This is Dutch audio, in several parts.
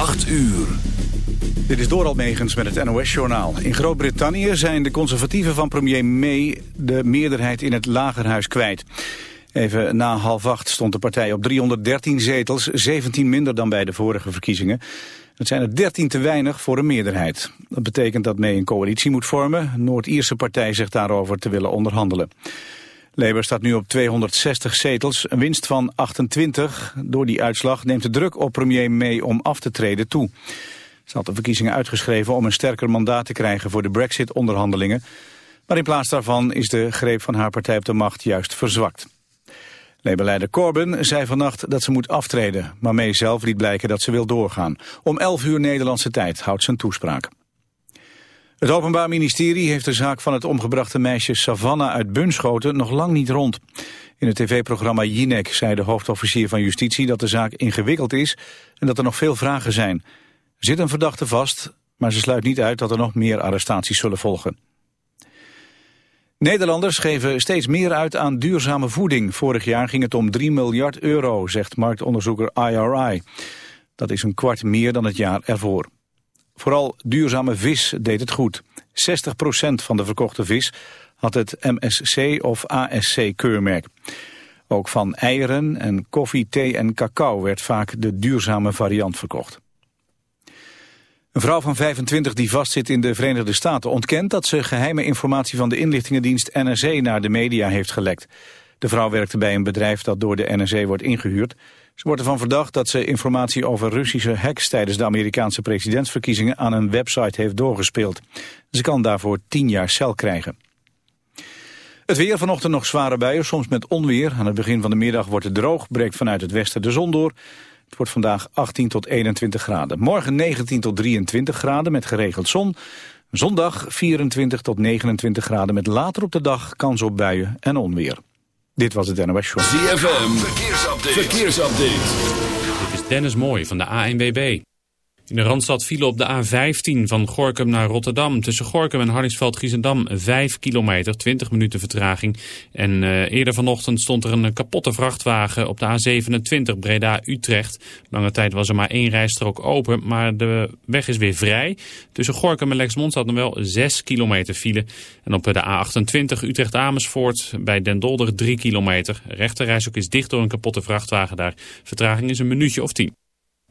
8 uur. Dit is Doral Megens met het NOS-journaal. In Groot-Brittannië zijn de conservatieven van premier May de meerderheid in het lagerhuis kwijt. Even na half acht stond de partij op 313 zetels, 17 minder dan bij de vorige verkiezingen. Het zijn er 13 te weinig voor een meerderheid. Dat betekent dat May een coalitie moet vormen. Noord-Ierse partij zegt daarover te willen onderhandelen. Labour staat nu op 260 zetels, een winst van 28. Door die uitslag neemt de druk op premier May om af te treden toe. Ze had de verkiezingen uitgeschreven om een sterker mandaat te krijgen voor de brexit-onderhandelingen. Maar in plaats daarvan is de greep van haar partij op de macht juist verzwakt. Labour-leider Corbyn zei vannacht dat ze moet aftreden, maar May zelf liet blijken dat ze wil doorgaan. Om 11 uur Nederlandse tijd houdt een toespraak. Het Openbaar Ministerie heeft de zaak van het omgebrachte meisje Savannah uit Bunschoten nog lang niet rond. In het tv-programma Jinek zei de hoofdofficier van Justitie dat de zaak ingewikkeld is en dat er nog veel vragen zijn. Er zit een verdachte vast, maar ze sluit niet uit dat er nog meer arrestaties zullen volgen. Nederlanders geven steeds meer uit aan duurzame voeding. Vorig jaar ging het om 3 miljard euro, zegt marktonderzoeker IRI. Dat is een kwart meer dan het jaar ervoor. Vooral duurzame vis deed het goed. 60% van de verkochte vis had het MSC of ASC-keurmerk. Ook van eieren en koffie, thee en cacao werd vaak de duurzame variant verkocht. Een vrouw van 25 die vastzit in de Verenigde Staten ontkent dat ze geheime informatie van de inlichtingendienst NRC naar de media heeft gelekt. De vrouw werkte bij een bedrijf dat door de NRC wordt ingehuurd. Ze wordt ervan verdacht dat ze informatie over Russische hacks tijdens de Amerikaanse presidentsverkiezingen aan een website heeft doorgespeeld. Ze kan daarvoor 10 jaar cel krijgen. Het weer vanochtend nog zware buien, soms met onweer. Aan het begin van de middag wordt het droog, breekt vanuit het westen de zon door. Het wordt vandaag 18 tot 21 graden. Morgen 19 tot 23 graden met geregeld zon. Zondag 24 tot 29 graden met later op de dag kans op buien en onweer. Dit was het NOS Show. ZFM, verkeersupdate. verkeersupdate. Dit is Dennis Mooij van de ANWB. In de Randstad vielen op de A15 van Gorkum naar Rotterdam. Tussen Gorkum en Hardingsveld-Giezendam 5 kilometer, 20 minuten vertraging. En uh, eerder vanochtend stond er een kapotte vrachtwagen op de A27 Breda-Utrecht. Lange tijd was er maar één rijstrook open, maar de weg is weer vrij. Tussen Gorkum en Lexmond staat nog wel 6 kilometer file. En op de A28 Utrecht-Amersfoort bij Den Dolder 3 kilometer. Rechterreis ook is dicht door een kapotte vrachtwagen daar. Vertraging is een minuutje of 10.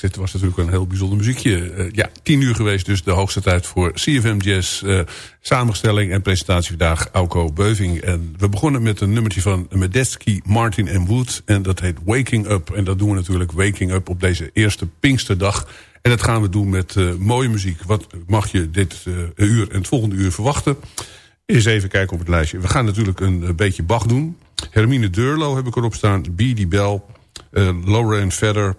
Dit was natuurlijk een heel bijzonder muziekje. Uh, ja, tien uur geweest, dus de hoogste tijd voor CFM Jazz. Uh, samenstelling en presentatie vandaag Auko Beuving. En we begonnen met een nummertje van Medeski, Martin en Wood. En dat heet Waking Up. En dat doen we natuurlijk Waking Up op deze eerste Pinksterdag. En dat gaan we doen met uh, mooie muziek. Wat mag je dit uur en het volgende uur verwachten? Eens even kijken op het lijstje. We gaan natuurlijk een beetje Bach doen. Hermine Durlo heb ik erop staan. B.D. Bell. Uh, Lauren Vedder.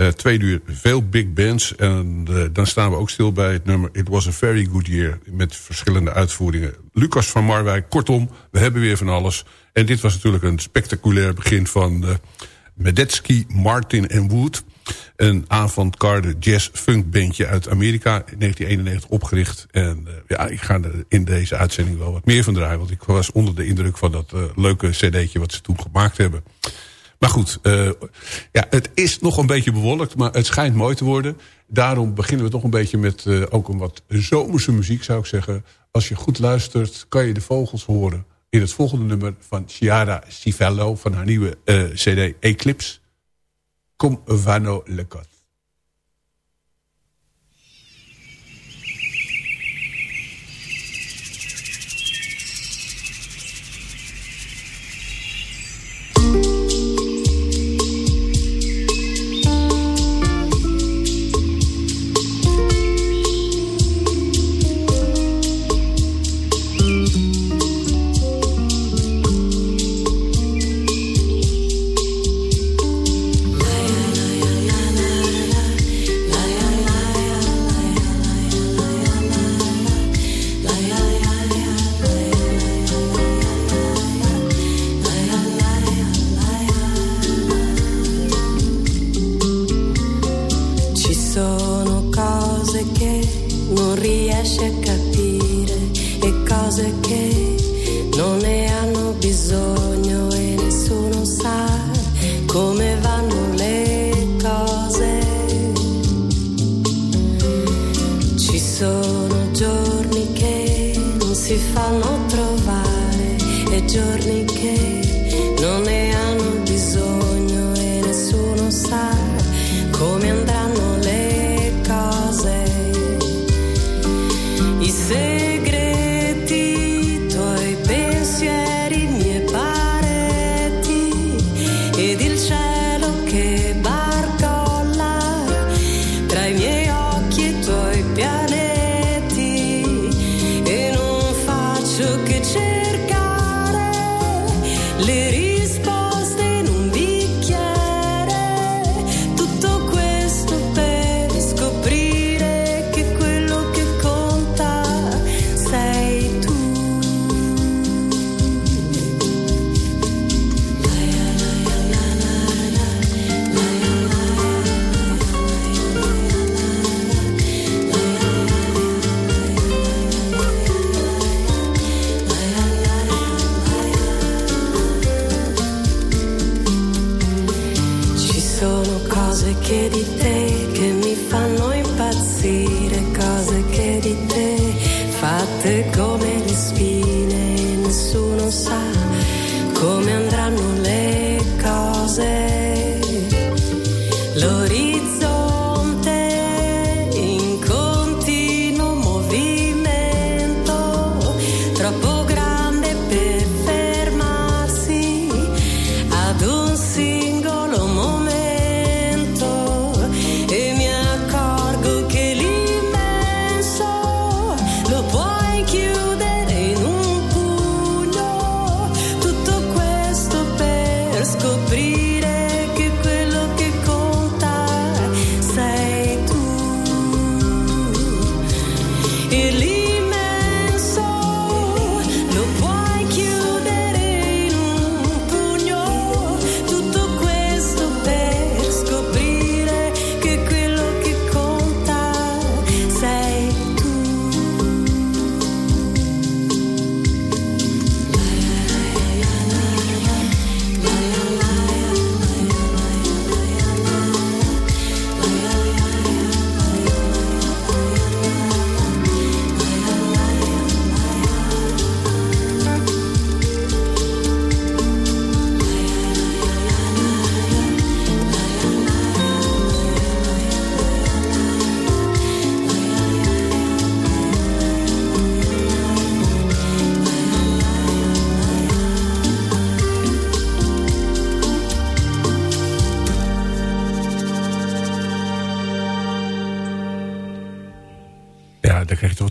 Uh, twee uur veel big bands. En uh, dan staan we ook stil bij het nummer It Was a Very Good Year. Met verschillende uitvoeringen. Lucas van Marwijk. Kortom, we hebben weer van alles. En dit was natuurlijk een spectaculair begin van uh, Medeski, Martin en Wood. Een avant-garde jazz-funk bandje uit Amerika. In 1991 opgericht. En ja, ik ga er in deze uitzending wel wat meer van draaien. Want ik was onder de indruk van dat leuke cd'tje wat ze toen gemaakt hebben. Maar goed, uh, ja, het is nog een beetje bewolkt, maar het schijnt mooi te worden. Daarom beginnen we toch een beetje met uh, ook een wat zomerse muziek, zou ik zeggen. Als je goed luistert, kan je de vogels horen in het volgende nummer van Chiara Civello... van haar nieuwe uh, cd Eclipse. Kom vano le cot.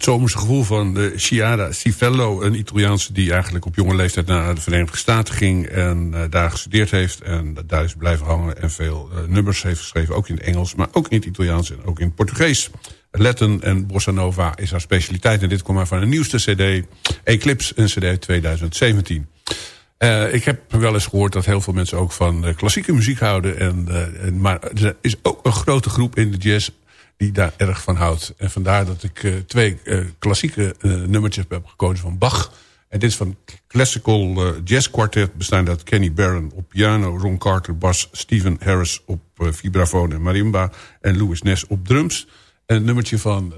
Zomerse gevoel van de Chiara Civello. Een Italiaanse die eigenlijk op jonge leeftijd naar de Verenigde Staten ging. En uh, daar gestudeerd heeft. En daar is blijven hangen. En veel uh, nummers heeft geschreven. Ook in het Engels, maar ook in het Italiaans en ook in het Portugees. Latin en Bossa Nova is haar specialiteit. En dit komt maar van een nieuwste cd. Eclipse, een cd 2017. Uh, ik heb wel eens gehoord dat heel veel mensen ook van klassieke muziek houden. En, en, maar er is ook een grote groep in de jazz die daar erg van houdt. En vandaar dat ik uh, twee uh, klassieke uh, nummertjes heb gekozen van Bach. En dit is van Classical Jazz Quartet, bestaande uit Kenny Barron op piano... Ron Carter, bas, Stephen Harris op vibrafoon en marimba... en Louis Ness op drums. En een nummertje van,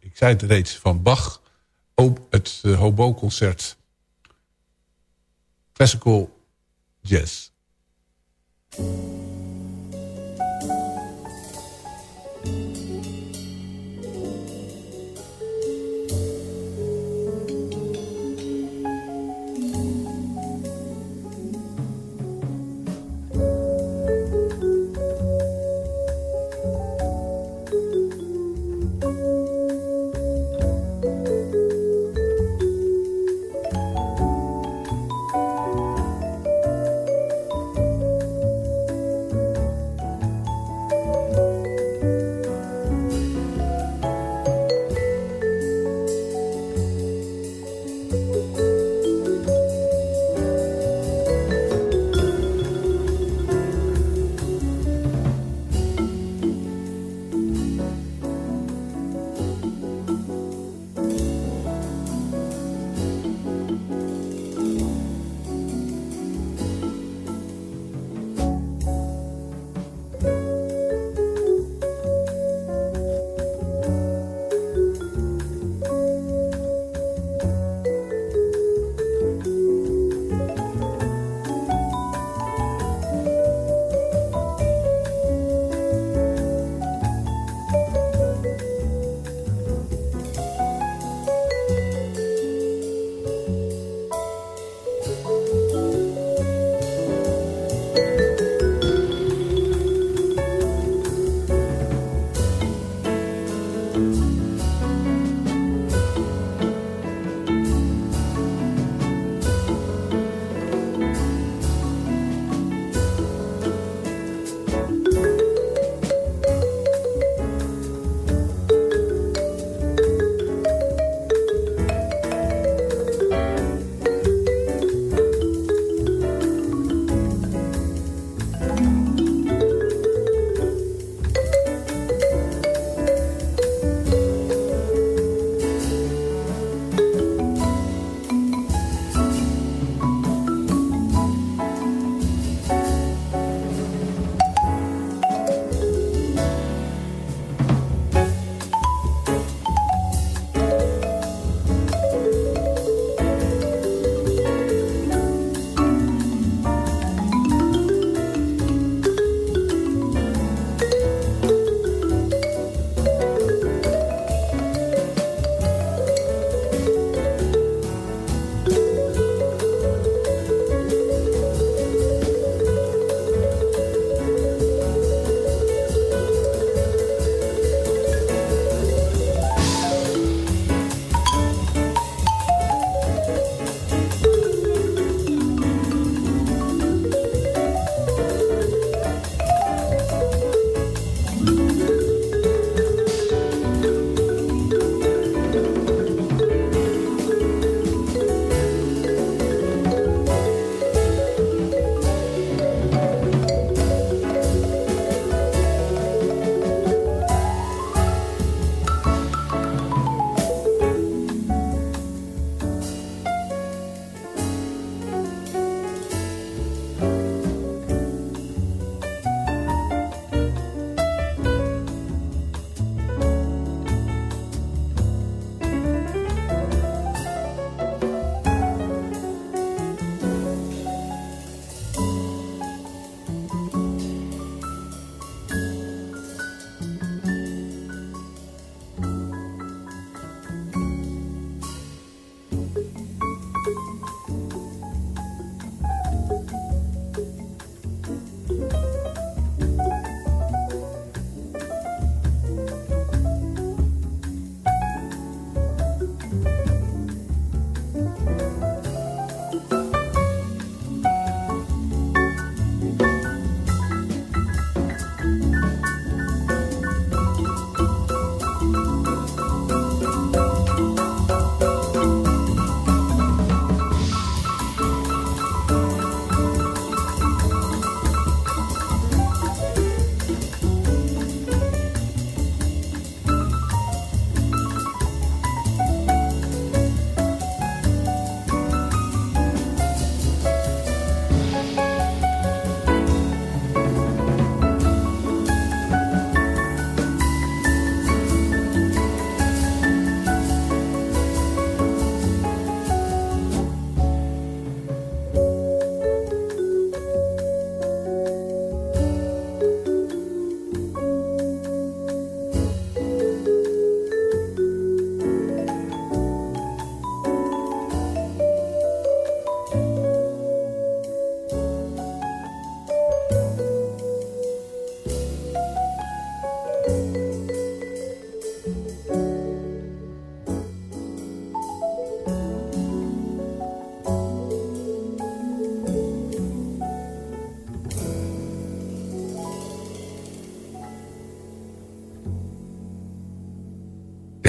ik zei het reeds, van Bach... op het Hobo-concert Classical Jazz.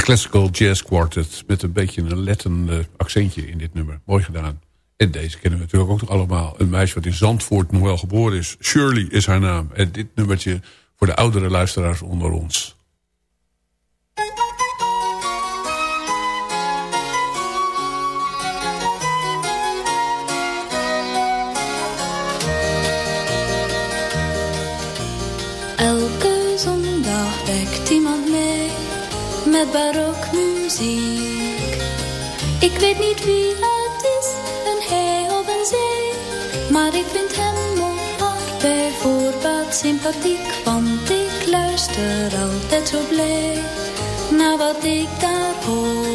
Classical Jazz Quartet. Met een beetje een Latin accentje in dit nummer. Mooi gedaan. En deze kennen we natuurlijk ook nog allemaal. Een meisje wat in Zandvoort nog wel geboren is. Shirley is haar naam. En dit nummertje voor de oudere luisteraars onder ons. Ik weet niet wie het is, een hij of een zij, maar ik vind hem of haar bijvoorbeeld sympathiek, want ik luister altijd zo blij naar wat ik daar hoor.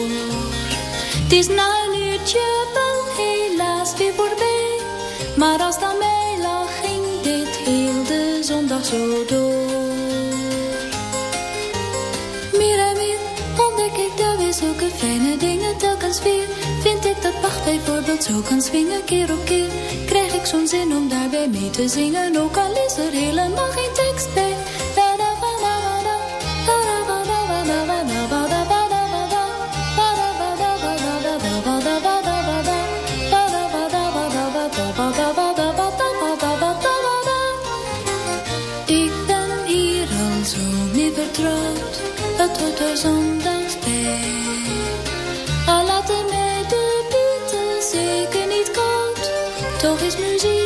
Dat Bach bijvoorbeeld zo kan swingen keer op keer. Krijg ik zo'n zin om daarbij mee te zingen, ook al is er helemaal geen tekst bij. Toch is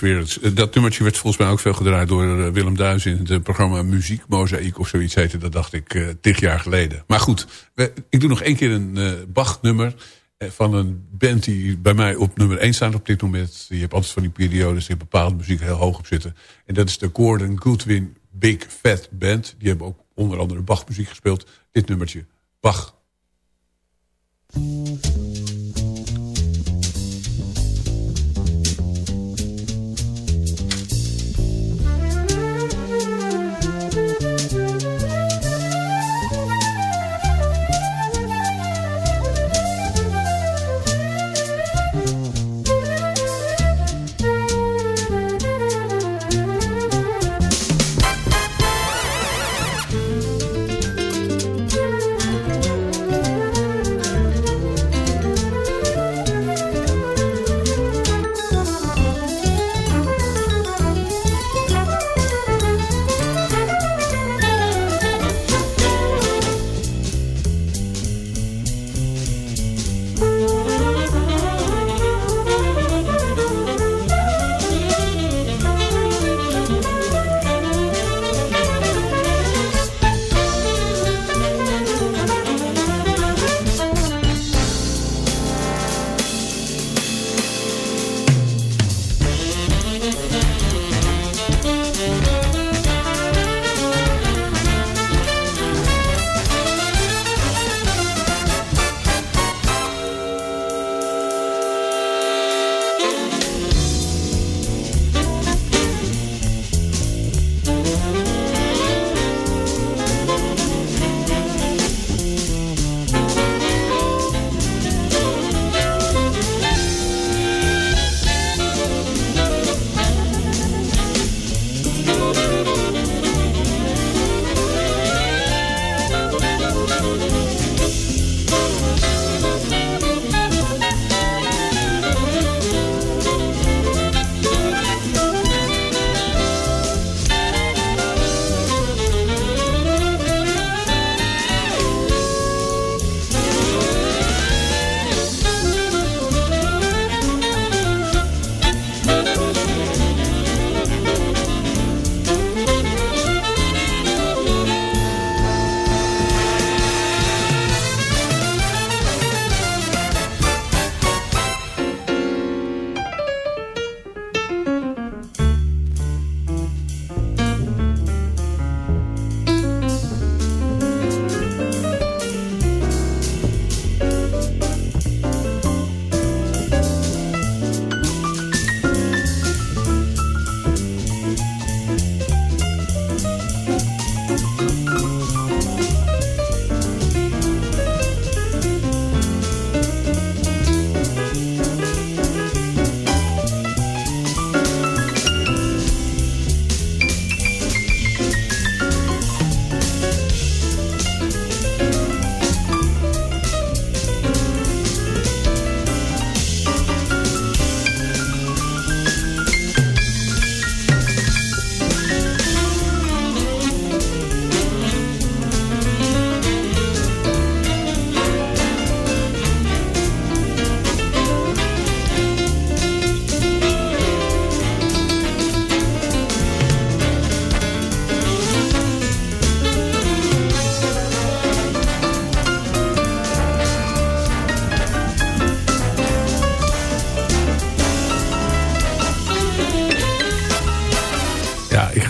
Eh, Dat nummertje werd volgens mij ook veel gedraaid door eh, Willem Duis... in het eh, programma Muziek Mozaïek of zoiets heette. Dat dacht ik uh, tig jaar geleden. Maar goed, ik doe nog één keer een uh, Bach-nummer... van een band die bij mij op nummer 1 staat op dit moment. Je hebt altijd van die periodes, die bepaalde muziek heel hoog op zitten. En dat is de Gordon Goodwin Big Fat Band. Die hebben ook onder andere Bach-muziek gespeeld. Dit nummertje, Bach.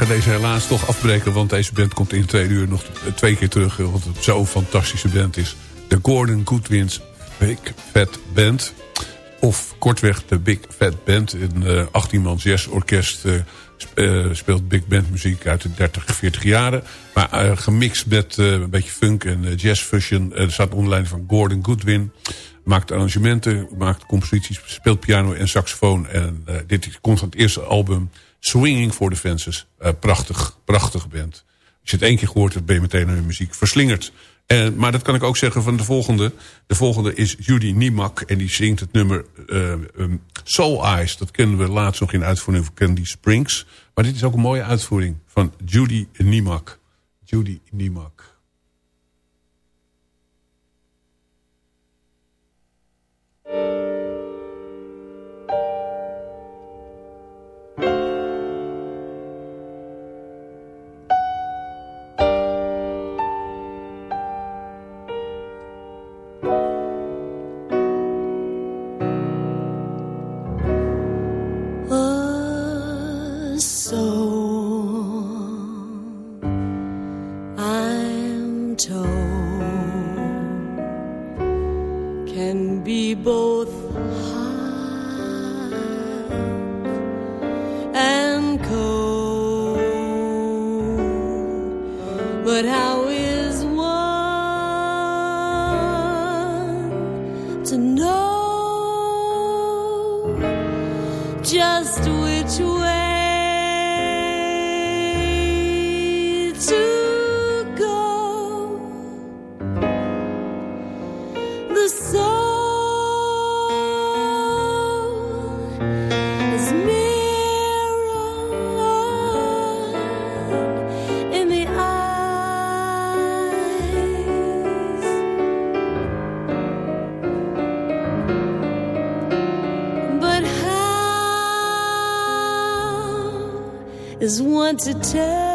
Deze helaas toch afbreken. Want deze band komt in twee uur nog twee keer terug. Want het zo'n fantastische band is. De Gordon Goodwins Big Fat Band. Of kortweg de Big Fat Band. Een 18-mans jazzorkest uh, speelt big band muziek uit de 30, 40 jaren. Maar uh, gemixt met uh, een beetje funk en jazz fusion. er staat leiding van Gordon Goodwin. Maakt arrangementen, maakt composities, speelt piano en saxofoon. En dit komt van het eerste album Swinging for the Fences. prachtig, prachtig band. Als je het één keer gehoord hebt, ben je meteen naar de muziek verslingerd. En, maar dat kan ik ook zeggen van de volgende. De volgende is Judy Niemak. En die zingt het nummer uh, um, Soul Eyes. Dat kennen we laatst nog in uitvoering van Candy Springs. Maar dit is ook een mooie uitvoering van Judy Niemak. Judy Niemak. to tell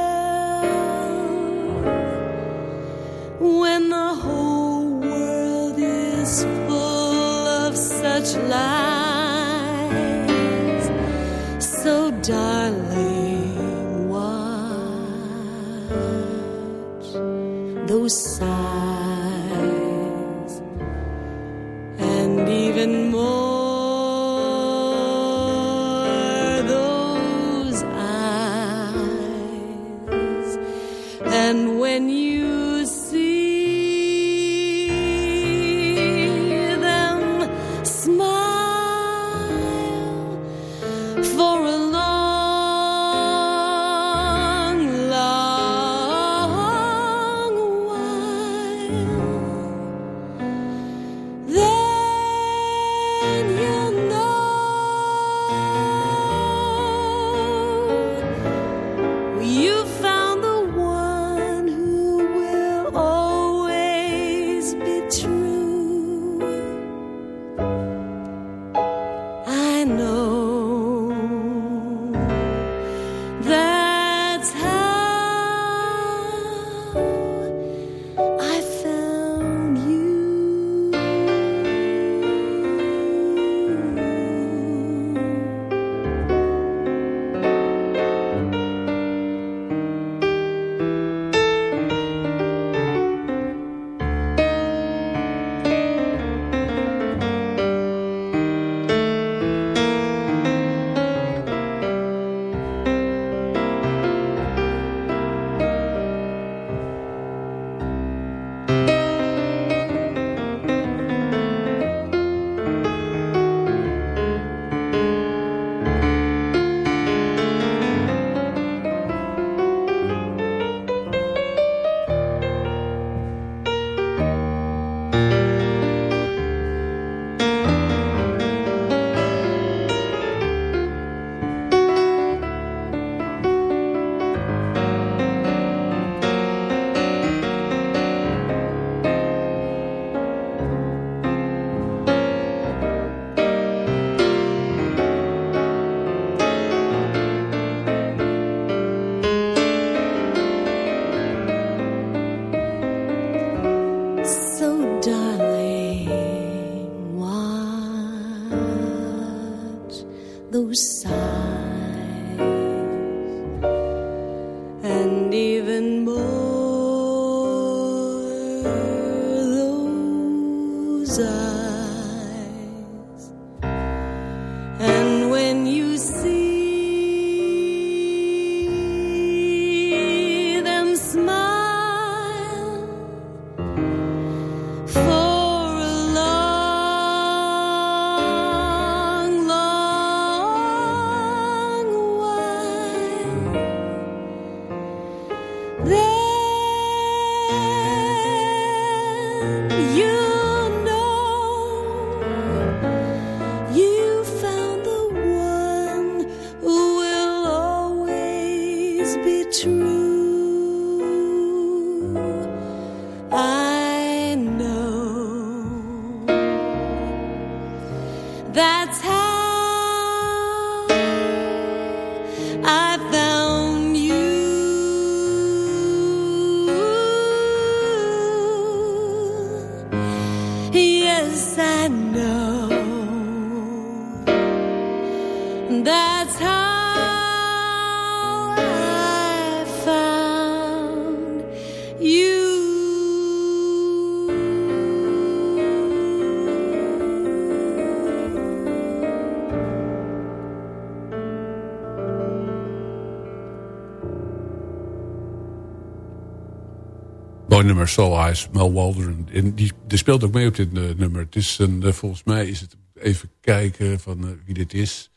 nummer, Soul Eyes, Mel Waldron. En die, speelt ook mee op dit eh, nummer. Het is een, eh, volgens mij is het even kijken van eh, wie dit is.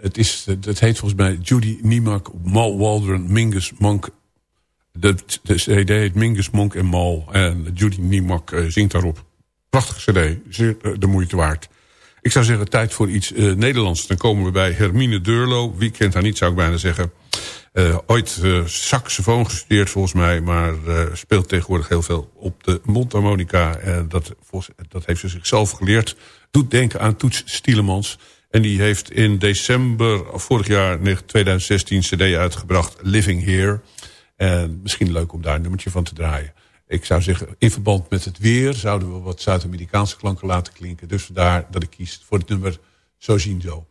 Het, is het heet volgens mij Judy Niemak, Mal Waldron, Mingus Monk. De, de CD heet Mingus Monk en Mal. En Judy Niemak zingt daarop. Prachtige cd, zeer de moeite waard. Ik zou zeggen, tijd voor iets Nederlands. Dan komen we bij Hermine Deurlo. Wie kent haar niet, zou ik bijna zeggen. Eh, ooit eh, saxofoon gestudeerd volgens mij... maar eh, speelt tegenwoordig heel veel op de mondharmonica. En dat, dat heeft ze zichzelf geleerd. Doet denken aan Toets Stielemans. En die heeft in december vorig jaar 2016 cd uitgebracht... Living Here. En misschien leuk om daar een nummertje van te draaien. Ik zou zeggen, in verband met het weer... zouden we wat Zuid-Amerikaanse klanken laten klinken. Dus vandaar dat ik kies voor het nummer Zo zien. Zo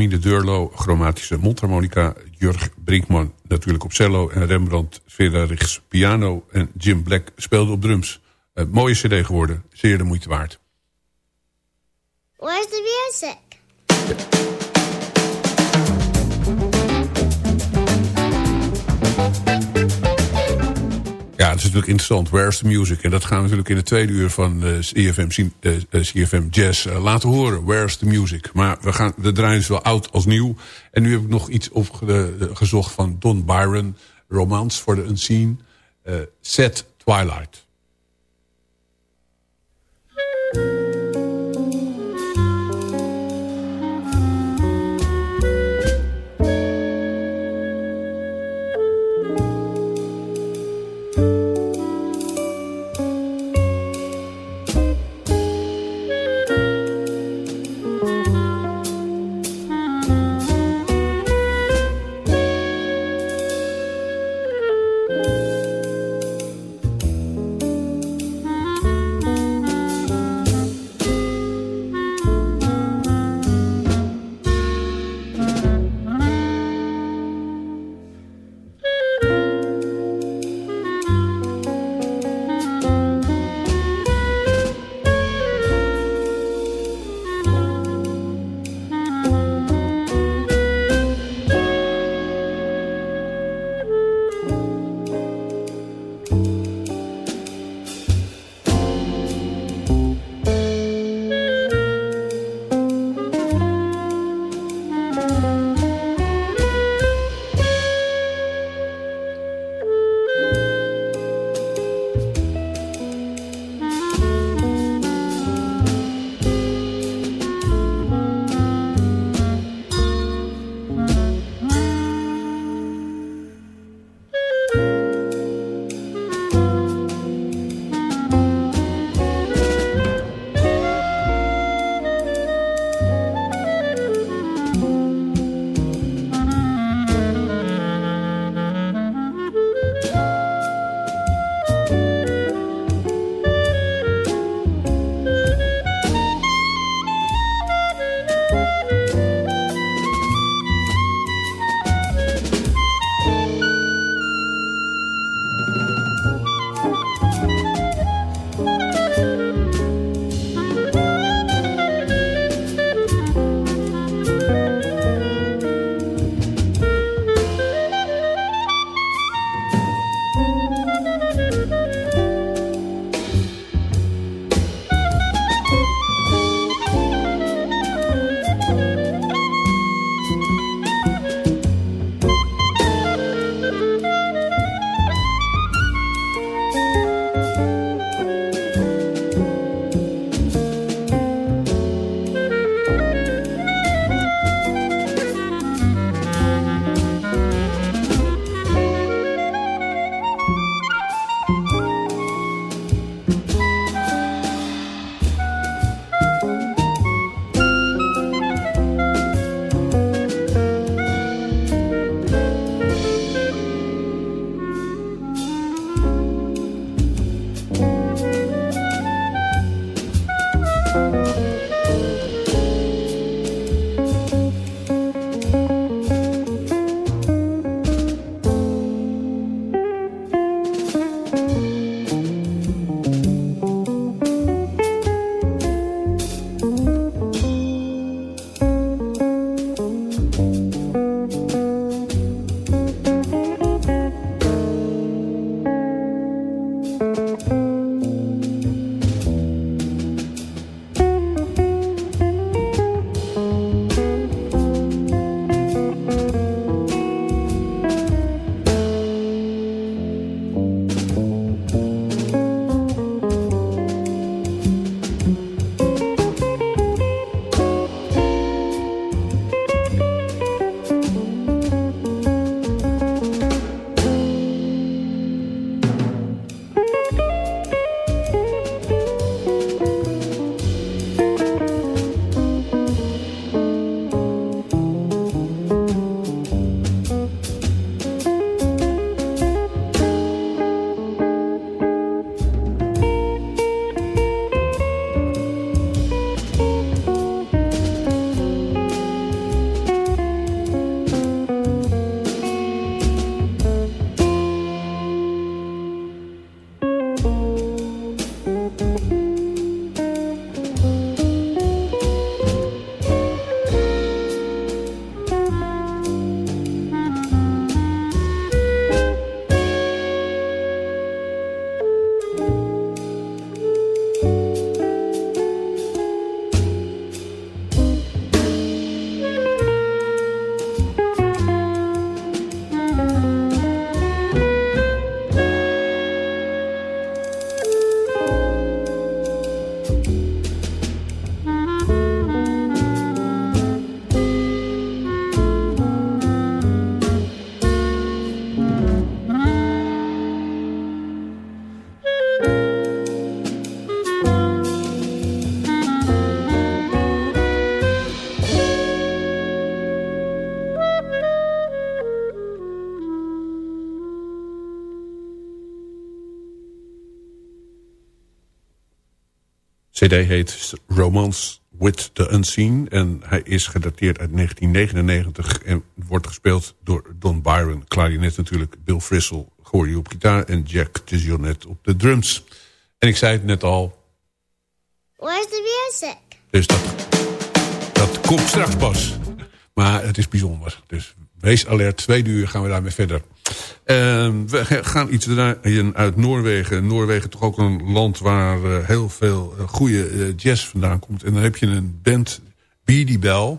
Hermine Deurlo, chromatische mondharmonica. Jurg Brinkman natuurlijk op cello. En Rembrandt Frederiks piano. En Jim Black speelde op drums. Een mooie cd geworden. Zeer de moeite waard. Where's the music? Dat is natuurlijk interessant. Where's the music? En dat gaan we natuurlijk in de tweede uur van uh, CFM, uh, CFM Jazz laten horen. Where's the music? Maar we, gaan, we draaien dus wel oud als nieuw. En nu heb ik nog iets opgezocht van Don Byron. Romance for the Unseen. Set Twilight. Cd heet Romance with the Unseen. En hij is gedateerd uit 1999 en wordt gespeeld door Don Byron. Clarinet natuurlijk, Bill Frisell hoor je op gitaar en Jack DeJohnette op de drums. En ik zei het net al. Where's the music? Dus dat, dat komt straks pas. Maar het is bijzonder. Dus wees alert, twee uur gaan we daarmee verder. Uh, we gaan iets uit Noorwegen. Noorwegen toch ook een land waar uh, heel veel uh, goede uh, jazz vandaan komt. En dan heb je een band, Beady Bell.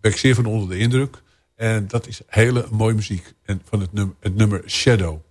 Ben ik zeer van onder de indruk. En dat is hele mooie muziek. En van het nummer, het nummer Shadow.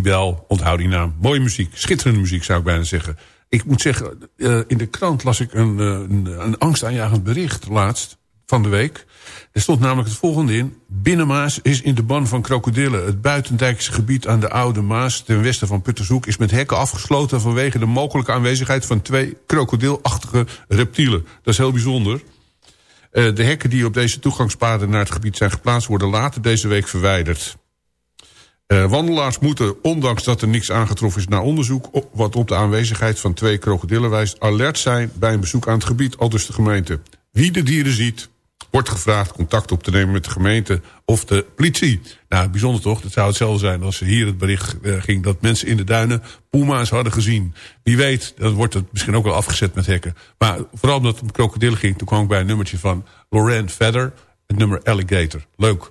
Bell, onthoud die naam. Mooie muziek, schitterende muziek zou ik bijna zeggen. Ik moet zeggen, uh, in de krant las ik een, uh, een, een angstaanjagend bericht laatst van de week. Er stond namelijk het volgende in. Binnenmaas is in de ban van krokodillen. Het buitendijkse gebied aan de Oude Maas ten westen van Puttershoek... is met hekken afgesloten vanwege de mogelijke aanwezigheid... van twee krokodilachtige reptielen. Dat is heel bijzonder. Uh, de hekken die op deze toegangspaden naar het gebied zijn geplaatst... worden later deze week verwijderd. Uh, wandelaars moeten, ondanks dat er niks aangetroffen is na onderzoek... Op, wat op de aanwezigheid van twee krokodillen wijst... alert zijn bij een bezoek aan het gebied, aldus de gemeente. Wie de dieren ziet, wordt gevraagd contact op te nemen met de gemeente of de politie. Nou, bijzonder toch? Het zou hetzelfde zijn als hier het bericht uh, ging... dat mensen in de duinen puma's hadden gezien. Wie weet, dan wordt het misschien ook wel afgezet met hekken. Maar vooral omdat het om krokodillen ging... toen kwam ik bij een nummertje van Lorraine Feather... het nummer Alligator. Leuk.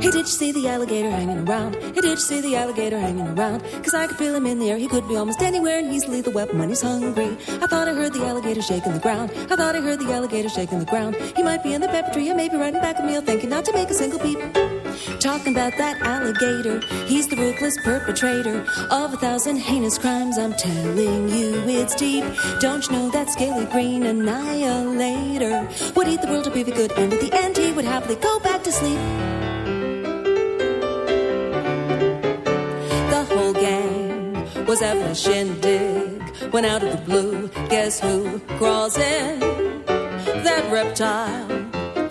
Hey, did you see the alligator hanging around? Hey, did you see the alligator hanging around? Cause I could feel him in the air, he could be almost anywhere and easily the weapon when he's hungry. I thought I heard the alligator shaking the ground. I thought I heard the alligator shaking the ground. He might be in the pepper tree or maybe riding back a meal, thinking not to make a single peep. Talking about that alligator, he's the ruthless perpetrator of a thousand heinous crimes. I'm telling you, it's deep. Don't you know that scaly green annihilator would eat the world if he could, and at the end he would happily go back to sleep. Was having a shindig when out of the blue, guess who crawls in? That reptile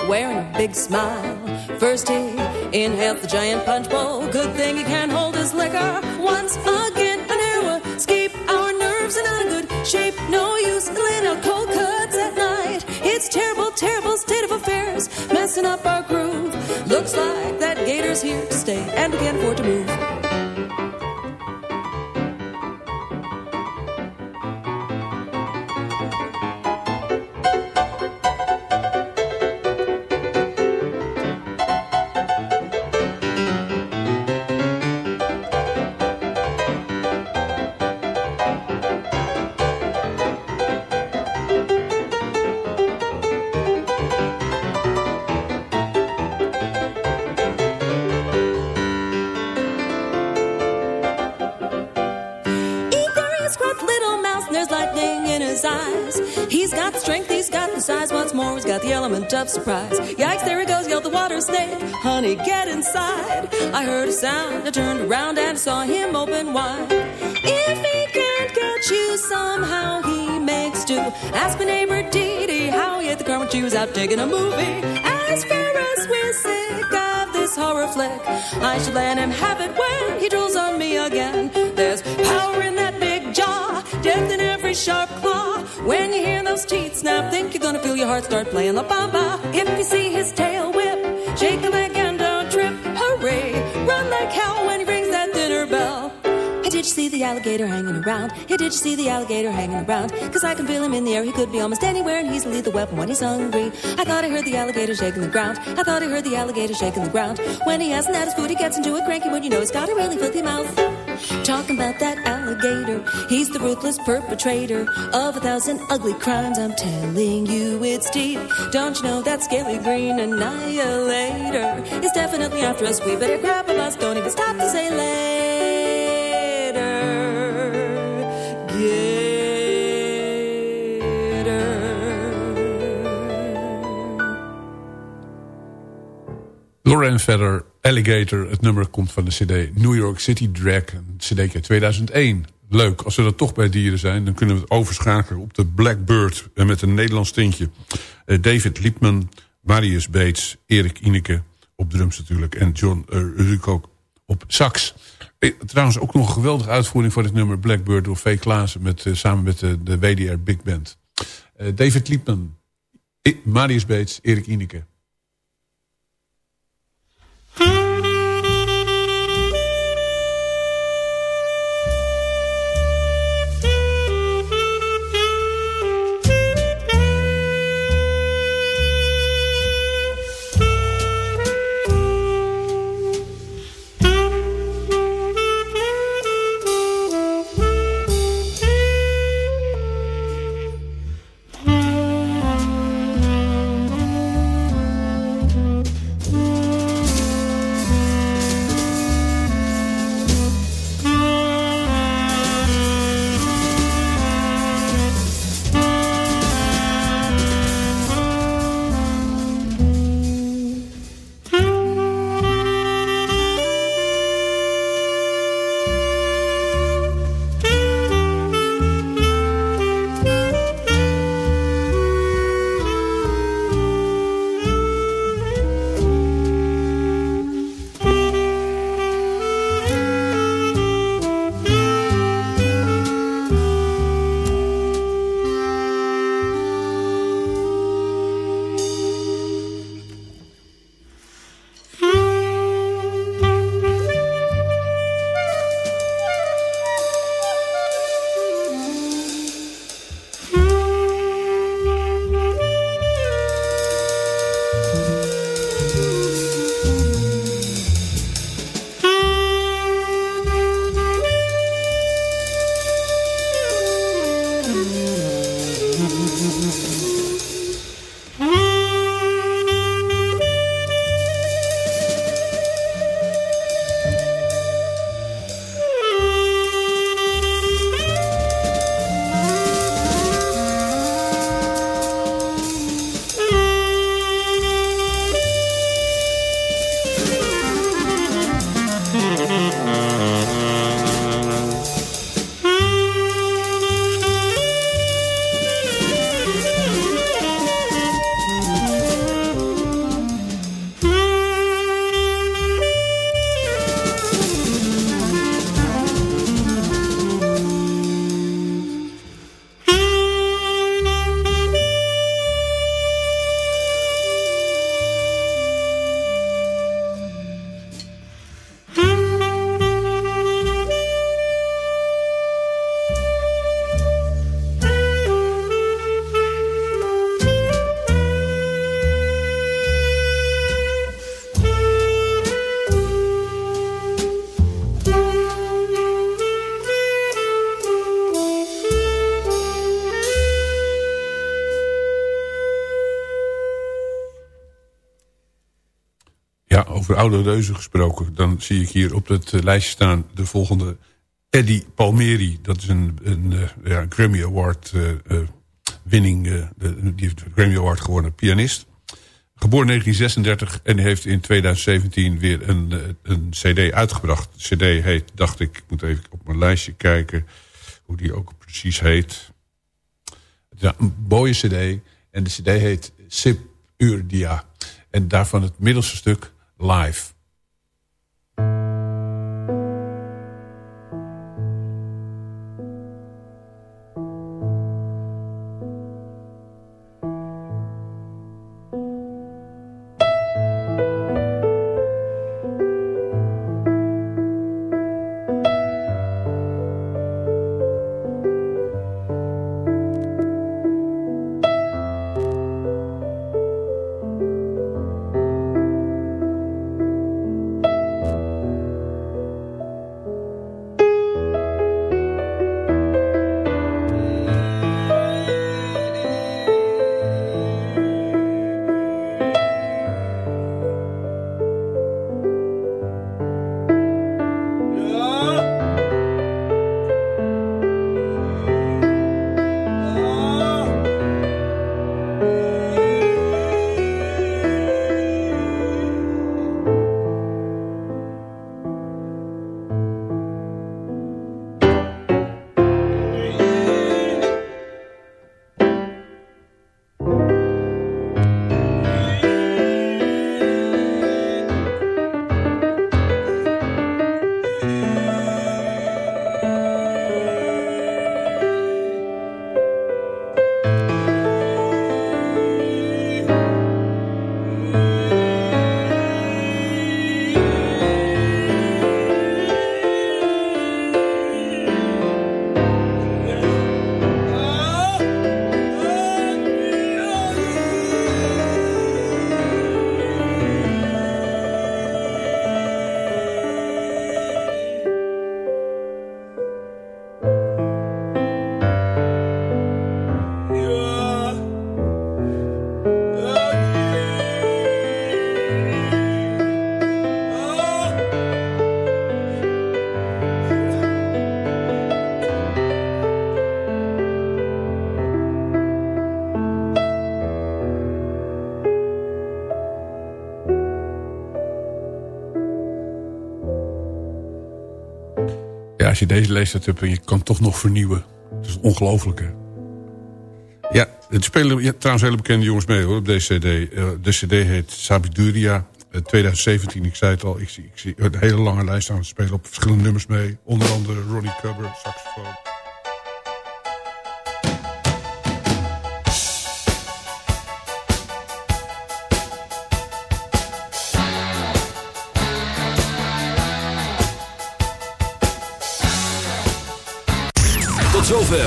wearing a big smile. First he inhaled the giant punch bowl. Good thing he can't hold his liquor. Once again, an arrow escape. Our nerves are not in good shape. No use in laying out cold cuts at night. It's terrible, terrible state of affairs, messing up our groove. Looks like that gator's here to stay, and can't afford to move. Of surprise. Yikes, there he goes, yelled the water snake. Honey, get inside. I heard a sound, I turned around and saw him open wide. If he can't get you somehow, he makes do. Ask my neighbor Dee Dee how he hit the car when she was out taking a movie. As far as we're sick of this horror flick, I should let him have it when he drools on me again. There's power in that big jaw, death in every sharp. When you hear those teeth snap, think you're gonna feel your heart start playing la bamba. If you see his tail whip, shake a leg and don't trip. Hooray! Run like hell when he rings that dinner bell. Hey, did you see the alligator hanging around? Hey, did you see the alligator hanging around? Cause I can feel him in the air, he could be almost anywhere and easily the weapon when he's hungry. I thought I heard the alligator shaking the ground. I thought I heard the alligator shaking the ground. When he hasn't had his food, he gets into a cranky mood, you know he's got a really filthy mouth. Talking about that alligator, he's the ruthless perpetrator of a thousand ugly crimes. I'm telling you, it's deep. Don't you know that scaly green annihilator is definitely after us? We better grab a bus, don't even stop to say later. Lauren Feather, Alligator. Het nummer komt van de cd New York City Drag. Een cd 2001. Leuk, als we dat toch bij dieren zijn... dan kunnen we het overschakelen op de Blackbird... met een Nederlands tintje. Uh, David Liepman, Marius Bates, Erik Ineke... op drums natuurlijk en John uh, Ruko op sax. Trouwens ook nog een geweldige uitvoering voor dit nummer... Blackbird door V. Klaassen met, samen met de, de WDR Big Band. David Liepman, Marius Bates, Erik Ineke... over oude reuzen gesproken. Dan zie ik hier op het eh, lijstje staan de volgende. Eddie Palmieri. Dat is een, een eh, ja, Grammy Award eh, winning. die heeft de Grammy Award gewonnen. Pianist. Geboren 1936 en heeft in 2017 weer een, een cd uitgebracht. De cd heet, dacht ik, ik moet even op mijn lijstje kijken... hoe die ook precies heet. Is een mooie cd. En de cd heet Sip Urdia. En daarvan het middelste stuk live. Als je deze leeftijd hebt en je kan toch nog vernieuwen. Dat is ongelooflijk, hè? Ja, het spelen trouwens hele bekende jongens mee hoor, op deze cd. Eh, de cd heet Sabiduria. eh, 2017, ik zei het al, ik zie, ik zie een hele lange lijst aan het spelen op verschillende nummers mee. Onder andere Ronnie Cubber, saxofoon.